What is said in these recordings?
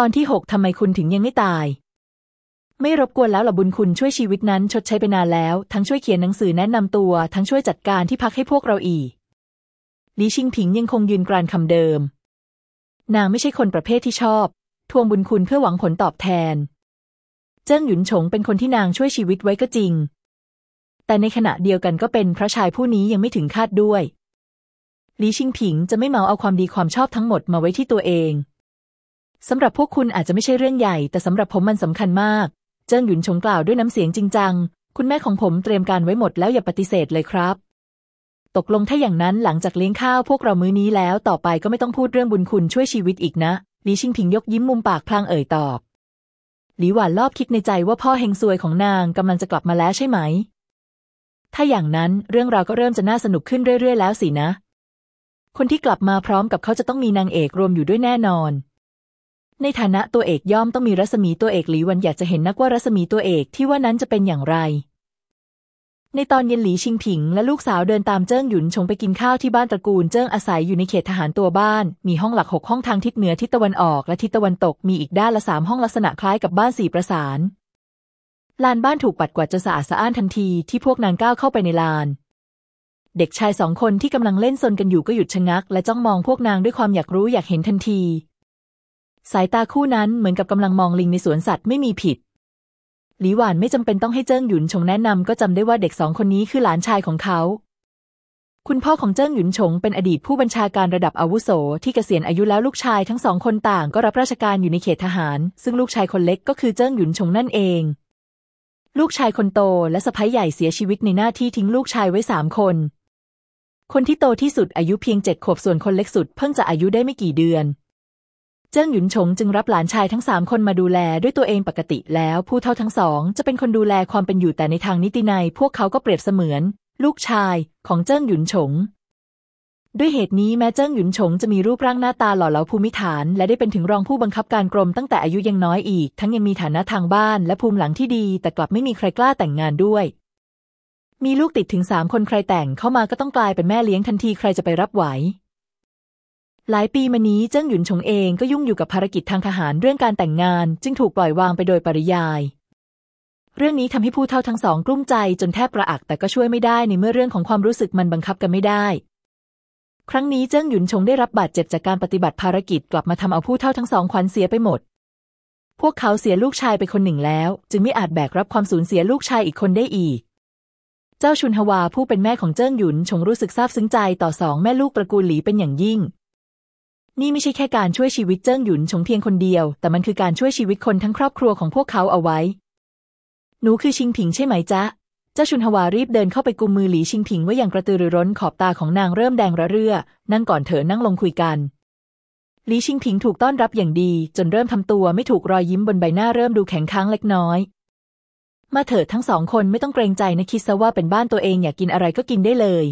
ตอนที่หกทำไมคุณถึงยังไม่ตาย ไม่รบกวนแล้วหรอบุญคุณช่วยชีวิตนั้นชดใช้ไปนานแล้ว ทั้งช่วยเขียนหนังสือแนะนำตัว ทั้งช่วยจัดการที่พักให้พวกเราอีกลีชิงผิงยังคงยืนกรานคำเดิม นางไม่ใช่คนประเภทที่ชอบ ทวงบุญคุณเพื่อหวังผลตอบแทน เจิ้งหยุนฉงเป็นคนที่นางช่วยชีวิตไว้ก็จริง แต่ในขณะเดียวกันก็เป็นพระชายผู้นี้ยังไม่ถึงคาดด้วยลีชิงผิงจะไม่เมาเอาความดีความชอบทั้งหมดมาไว้ที่ตัวเอง สำหรับพวกคุณอาจจะไม่ใช่เรื่องใหญ่ แต่สำหรับผมมันสำคัญมาก เจิ้งหยุนชงกล่าวด้วยน้ำเสียงจริงจัง คุณแม่ของผมเตรียมการไว้หมดแล้วอย่าปฏิเสธเลยครับ ตกลงถ้าอย่างนั้นหลังจากเลี้ยงข้าวพวกเรามื้อนี้แล้วต่อไปก็ไม่ต้องพูดเรื่องบุญคุณช่วยชีวิตอีกนะลีชิงผิงยกยิ้มมุมปากพลางเอ่ยตอบหลีหวานรอบคิดในใจว่าพ่อเฮงซวยของนางกำลังจะกลับมาแล้วใช่ไหม ถ้าอย่างนั้นเรื่องราวก็เริ่มจะน่าสนุกขึ้นเรื่อยๆ แล้วสินะ คนที่กลับมาพร้อมกับเขาจะต้องมีนางเอกรวมอยู่ด้วยแน่นอน ในฐานะตัวเอกย่อมต้องมีรัศมีตัวเอกหลีวันอยากจะเห็นนักว่ารัศมีตัวเอกที่ว่านั้นจะเป็นอย่างไร ในตอนเย็นหลีชิงผิง และลูกสาวเดินตามเจิ้งหยุนชงไปกินข้าวที่บ้านตระกูลเจิ้งอาศัยอยู่ในเขตทหารตัวบ้าน มีห้องหลักหกห้องทางทิศเหนือทิศตะวันออกและทิศตะวันตกมีอีกด้านละสามห้องลักษณะคล้ายกับบ้านสี่ประสานลานบ้านถูกปัดกวาดจนสะอาดสะอ้านทันทีที่พวกนางก้าวเข้าไปในลานเด็กชายสองคนที่กำลังเล่นซนกันอยู่ก็หยุดชะงัก และจ้องมองพวกนางด้วยความอยากรู้อยากเห็นทันที สายตาคู่นั้นเหมือนกับกำลังมองลิงในสวนสัตว์ไม่มีผิด หลีหวานไม่จำเป็นต้องให้เจิ้งหยุนชงแนะนำก็จำได้ว่าเด็กสองคนนี้คือหลานชายของเขา คุณพ่อของเจิ้งหยุนชงเป็นอดีตผู้บัญชาการระดับอาวุโส ที่เกษียณอายุแล้วลูกชายทั้งสองคนต่างก็รับราชการอยู่ในเขตทหาร ซึ่งลูกชายคนเล็กก็คือเจิ้งหยุนชงนั่นเอง ลูกชายคนโตและสะพ้ยใหญ่เสียชีวิตในหน้าที่ทิ้งลูกชายไว้สามคนคนที่โตที่สุดอายุเพียงเจ็ดขวบส่วนคนเล็กสุดเพิ่งจะอายุได้ไม่กี่เดือน เจิ้งหยุนฉงจึงรับหลานชายทั้งสามคนมาดูแลด้วยตัวเองปกติแล้วผู้เท่าทั้งสองจะเป็นคนดูแลความเป็นอยู่แต่ในทางนิตินัยพวกเขาก็เปรียบเสมือน ลูกชายของเจิ้งหยุนฉงด้วยเหตุนี้แม้เจิ้งหยุนฉงจะมีรูปร่างหน้าตาหล่อเหลาภูมิฐาน และได้เป็นถึงรองผู้บังคับการกรมตั้งแต่อายุยังน้อยอีก ทั้งยังมีฐานะทางบ้านและภูมิหลังที่ดี แต่กลับไม่มีใครกล้าแต่งงานด้วย มีลูกติดถึงสามคนใครแต่งเข้ามาก็ต้องกลายเป็นแม่เลี้ยงทันทีใครจะไปรับไหว หลายปีมานี้เจิ้งหยุนชงเองก็ยุ่งอยู่กับภารกิจทางทหารเรื่องการแต่งงาน จึงถูกปล่อยวางไปโดยปริยาย เรื่องนี้ทำให้ผู้เฒ่าทั้งสองกลุ้มใจจนแทบประอักแต่ก็ช่วยไม่ได้ในเมื่อเรื่องของความรู้สึกมันบังคับกันไม่ได้ ครั้งนี้เจิ้งหยุนชงได้รับบาดเจ็บจากการปฏิบัติภารกิจกลับมาทำเอาผู้เฒ่าทั้งสองขวัญเสียไปหมด พวกเขาเสียลูกชายไปคนหนึ่งแล้ว จึงไม่อาจแบกรับความสูญเสียลูกชายอีกคนได้อีกเจ้าชุนฮวาผู้เป็นแม่ของเจิ้งหยุนชงรู้สึกซาบซึ้งใจต่อสองแม่ลูกตระกูลหลีเป็นอย่างยิ่ง นี่ไม่ใช่แค่การช่วยชีวิตเจิ้งหยุนชงเพียงคนเดียว แต่มันคือการช่วยชีวิตคนทั้งครอบครัวของพวกเขาเอาไว้ หนูคือชิงผิงใช่ไหมจ๊ะ เจ้าชุนฮวารีบเดินเข้าไปกุมมือหลีชิงผิงไว้อย่างกระตือรือร้นขอบตาของนางเริ่มแดงระเรื่อ นั่งก่อนเถอนั่งลงคุยกัน หลีชิงผิงถูกต้อนรับอย่างดี จนเริ่มทำตัวไม่ถูกรอยยิ้มบนใบหน้าเริ่มดูแข็งค้างเล็กน้อย มาเถิดทั้งสองคนไม่ต้องเกรงใจนะคิดซะว่าเป็นบ้านตัวเองอยากกินอะไรก็กินได้เลย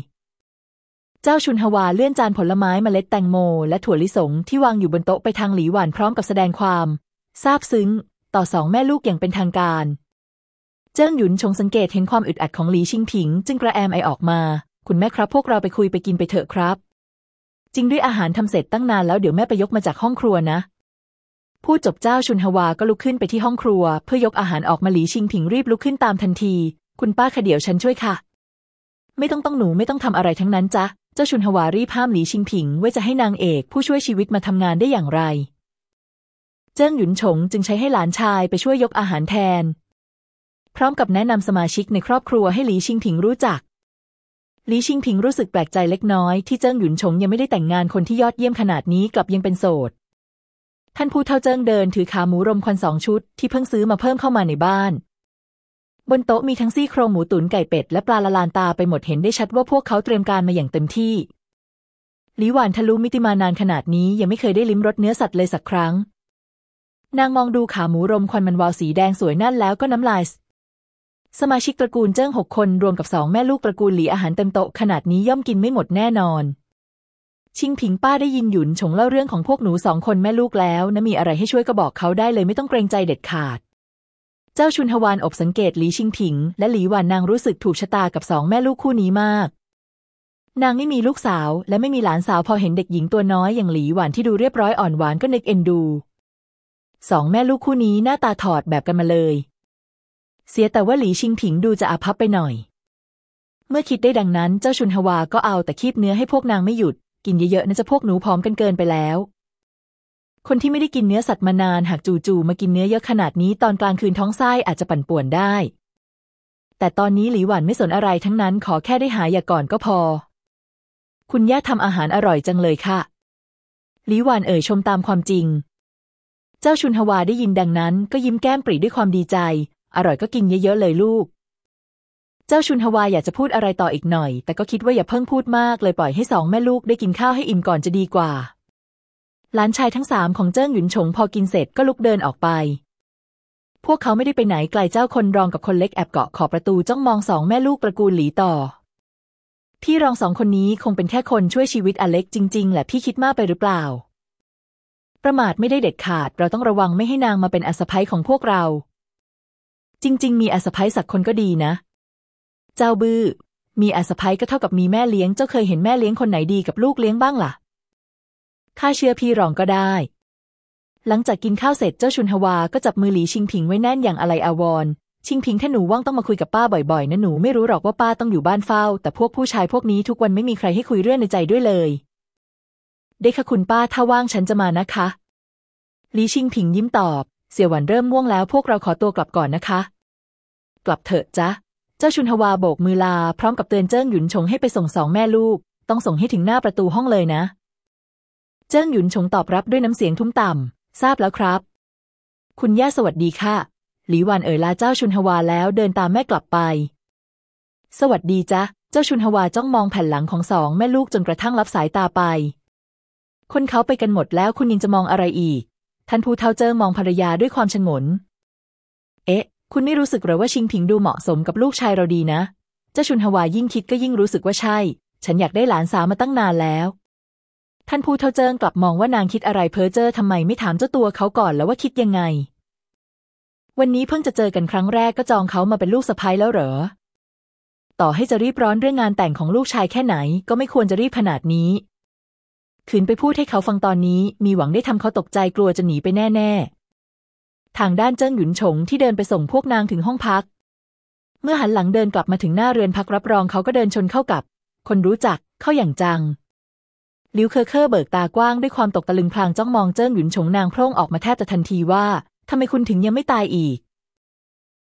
เจ้าชุนฮวาเลื่อนจานผลไม้มเมล็ดแตงโม และถั่วลิสงที่วางอยู่บนโต๊ะไปทางหลีหวานพร้อมกับแสดงความซาบซึ้ง ต่อสองแม่ลูกอย่างเป็นทางการ เจิ้งหยุนชงสังเกตเห็นความอึดอัดของหลีชิงผิง จึงกระแอมไอออกมา คุณแม่ครับ พวกเราไปคุยไปกินไปเถอะครับ จริงด้วยอาหารทำเสร็จตั้งนานแล้วเดี๋ยวแม่ไปยกมาจากห้องครัวนะผู้จบเจ้าชุนฮวาก็ลุกขึ้นไปที่ห้องครัว เพื่อยกอาหารออกมาหลีชิงผิงรีบลุกขึ้นตามทันที คุณป้าขเดี๋ยวฉันช่วยค่ะ ไม่ต้องต้องหนูไม่ต้องทำอะไรทั้งนั้นจ้ะ เจ้าชุนฮวารีบห้ามหลีชิงผิงไว่าจะให้นางเอกผู้ช่วยชีวิตมาทำงานได้อย่างไร เจิ้งหยุนฉงจึงใช้ให้หลานชายไปช่วยยกอาหารแทน พร้อมกับแนะนำสมาชิกในครอบครัวให้หลีชิงผิงรู้จักหลีชิงผิงรู้สึกแปลกใจเล็กน้อยที่เจิ้งหยุนฉงยังไม่ได้แต่งงานคนที่ยอดเยี่ยมขนาดนี้กลับยังเป็นโสด ท่านผู้เท่าเจิ้งเดินถือขาหมูรมควันสองชุดที่เพิ่งซื้อมาเพิ่มเข้ามาในบ้าน บนโต๊ะมีทั้งซี่โครงหมูตุ๋นไก่เป็ดและปลาละลานตาไปหมดเห็นได้ชัดว่าพวกเขาเตรียมการมาอย่างเต็มที่หลีหวานทะลุมิติมานานขนาดนี้ยังไม่เคยได้ลิ้มรสเนื้อสัตว์เลยสักครั้ง นางมองดูขาหมูรมควันมันวาวสีแดงสวยนั่นแล้วก็น้ำลายสมาชิกตระกูลเจิ้งหกคนรวมกับสองแม่ลูกตระกูลหลีอาหารเต็มโต๊ะขนาดนี้ย่อมกินไม่หมดแน่นอน ชิงผิงป้าได้ยินหยุนฉงเล่าเรื่องของพวกหนูสองคนแม่ลูกแล้วนะมีอะไรให้ช่วยก็บอกเขาได้เลยไม่ต้องเกรงใจเด็ดขาด เจ้าชุนฮวานอบสังเกตหลีชิงผิง และหลีหวานนางรู้สึกถูกชะตากับสองแม่ลูกคู่นี้มาก นางไม่มีลูกสาวและไม่มีหลานสาวพอเห็นเด็กหญิงตัวน้อยอย่างหลีหวานที่ดูเรียบร้อยอ่อนหวานก็นึกเอ็นดูสองแม่ลูกคู่นี้หน้าตาถอดแบบกันมาเลย เสียแต่ว่าหลีชิงผิงดูจะอาภัพไปหน่อย เมื่อคิดได้ดังนั้นเจ้าชุนฮวาก็เอาแต่คีบเนื้อให้พวกนางไม่หยุด กินเยอะๆนะจะพวกหนูพร้อมกันเกินไปแล้ว คนที่ไม่ได้กินเนื้อสัตว์มานานหากจู่ๆมากินเนื้อเยอะขนาดนี้ตอนกลางคืนท้องไส้อาจจะปั่นป่วนได้ แต่ตอนนี้หลีหวันไม่สนอะไรทั้งนั้นขอแค่ได้หายาก่อนก็พอ คุณย่าทำอาหารอร่อยจังเลยค่ะ หลีหวันเอ่ยชมตามความจริง เจ้าชุนฮวาได้ยินดังนั้นก็ยิ้มแก้มปรีด้วยความดีใจ อร่อยก็กินเยอะๆเลยลูก เจ้าชุนฮวาอยากจะพูดอะไรต่ออีกหน่อย แต่ก็คิดว่าอย่าเพิ่งพูดมากเลยปล่อยให้สองแม่ลูกได้กินข้าวให้อิ่มก่อนจะดีกว่า หลานชายทั้งสามของเจิ้งหยุนฉงพอกินเสร็จก็ลุกเดินออกไป พวกเขาไม่ได้ไปไหนไกลเจ้าคนรองกับคนเล็กแอบเกาะขอบประตูจ้องมองสองแม่ลูกตระกูลหลีต่อ พี่รองสองคนนี้คงเป็นแค่คนช่วยชีวิตอเล็กจริง ๆ แหละพี่คิดมากไปหรือเปล่า ประมาทไม่ได้เด็ดขาด เราต้องระวังไม่ให้นางมาเป็นอาสะพ้ยของพวกเรา จริง ๆ มีอาสะพ้ยสักคนก็ดีนะ เจ้าบื้อมีอาสะพ้ยก็เท่ากับมีแม่เลี้ยงเจ้าเคยเห็นแม่เลี้ยงคนไหนดีกับลูกเลี้ยงบ้างล่ะ ข้าเชื่อพี่รองก็ได้ หลังจากกินข้าวเสร็จเจ้าชุนฮวาก็จับมือหลีชิงผิงไว้แน่นอย่างอะไรอาวรณ์ชิงผิงถ้าหนูว่างต้องมาคุยกับป้าบ่อยๆ นะหนูไม่รู้หรอกว่าป้าต้องอยู่บ้านเฝ้า แต่พวกผู้ชายพวกนี้ทุกวันไม่มีใครให้คุยเรื่องในใจด้วยเลย ได้ค่ะคุณป้าถ้าว่างฉันจะมานะคะหลีชิงผิงยิ้มตอบ เสี่ยหวันเริ่มม่วงแล้วพวกเราขอตัวกลับก่อนนะคะ กลับเถอะจ๊ะเจ้าชุนฮวาโบกมือลา พร้อมกับเตือนเจิ้งหยุนชงให้ไปส่งสองแม่ลูก ต้องส่งให้ถึงหน้าประตูห้องเลยนะ เจิ้งหยุนชงตอบรับด้วยน้ำเสียงทุ้มต่ำ ทราบแล้วครับ คุณย่าสวัสดีค่ะ หลีหวันเอ่ยลาเจ้าชุนฮวาแล้วเดินตามแม่กลับไป สวัสดีจ๊ะเจ้าชุนฮวาจ้องมองแผ่นหลังของสองแม่ลูกจนกระทั่งรับสายตาไป คนเขาไปกันหมดแล้วคุณยังจะมองอะไรอีก ท่านผู้เฒ่าเจิ้งมองภรรยาด้วยความชงน เอ๊ะ คุณไม่รู้สึกหรือว่าชิงผิงดูเหมาะสมกับลูกชายเราดีนะ เจ้าชุนฮวายิ่งคิดก็ยิ่งรู้สึกว่าใช่ ฉันอยากได้หลานสาวมาตั้งนานแล้ว ท่านผู้เฒ่าเจิ้งกลับมองว่านางคิดอะไรเพ้อเจ้อทำไมไม่ถามเจ้าตัวเขาก่อนแล้วว่าคิดยังไง วันนี้เพิ่งจะเจอกันครั้งแรกก็จองเขามาเป็นลูกสะใภ้แล้วเหรอ ต่อให้จะรีบร้อนเรื่องงานแต่งของลูกชายแค่ไหน ก็ไม่ควรจะรีบขนาดนี้ ขืนไปพูดให้เขาฟังตอนนี้มีหวังได้ทำเขาตกใจกลัวจะหนีไปแน่ ๆ ทางด้านเจิ้งหยุนฉงที่เดินไปส่งพวกนางถึงห้องพัก เมื่อหันหลังเดินกลับมาถึงหน้าเรือนพักรับรองเขาก็เดินชนเข้ากับ คนรู้จักเข้าอย่างจัง หลิวเคอเคอร์เบิกตากว้างด้วยความตกตะลึงพลางจ้องมองเจิ้งหยุนฉงนางโพล่งออกมาแทบจะทันทีว่าทำไมคุณถึงยังไม่ตายอีก